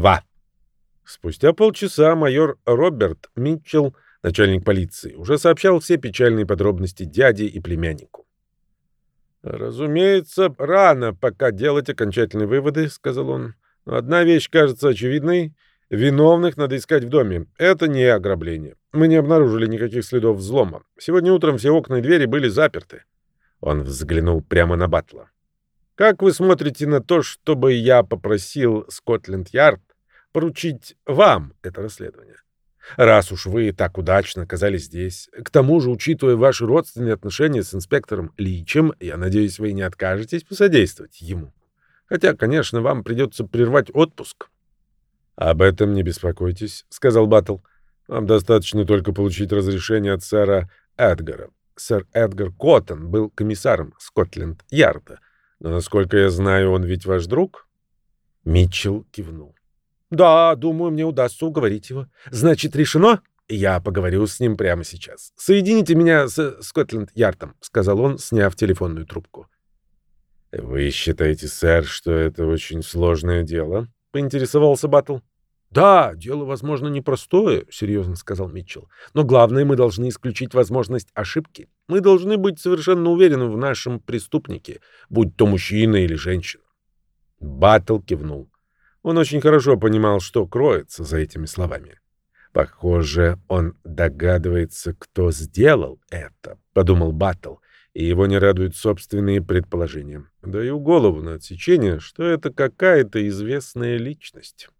2. Спустя полчаса майор Роберт Митчелл, начальник полиции, уже сообщал все печальные подробности дяде и племяннику. «Разумеется, рано пока делать окончательные выводы», — сказал он. «Но одна вещь кажется очевидной. Виновных надо искать в доме. Это не ограбление. Мы не обнаружили никаких следов взлома. Сегодня утром все окна и двери были заперты». Он взглянул прямо на Батла. «Как вы смотрите на то, чтобы я попросил Скотленд-Ярд поручить вам это расследование. Раз уж вы так удачно оказались здесь, к тому же, учитывая ваши родственные отношения с инспектором Личем, я надеюсь, вы не откажетесь посодействовать ему. Хотя, конечно, вам придется прервать отпуск. — Об этом не беспокойтесь, — сказал Баттл. — Вам достаточно только получить разрешение от сэра Эдгара. Сэр Эдгар Коттон был комиссаром Скотленд-Ярда. Но, насколько я знаю, он ведь ваш друг? Митчелл кивнул. Да, думаю, мне удастся уговорить его. Значит, решено? Я поговорю с ним прямо сейчас. Соедините меня с Скотленд-Ярдом, сказал он, сняв телефонную трубку. Вы считаете, сэр, что это очень сложное дело? поинтересовался Баттл. Да, дело, возможно, непростое, серьезно сказал Митчелл. Но главное, мы должны исключить возможность ошибки. Мы должны быть совершенно уверены в нашем преступнике, будь то мужчина или женщина. Баттл кивнул. Он очень хорошо понимал, что кроется за этими словами. «Похоже, он догадывается, кто сделал это», — подумал Баттл, и его не радуют собственные предположения. Даю голову на отсечение, что это какая-то известная личность.